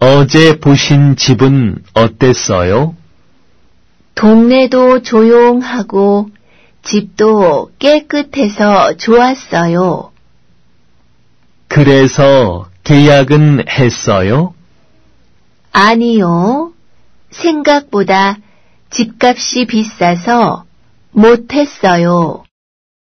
어제 보신 집은 어땠어요? 동네도 조용하고 집도 깨끗해서 좋았어요. 그래서 계약은 했어요? 아니요. 생각보다 집값이 비싸서 못했어요.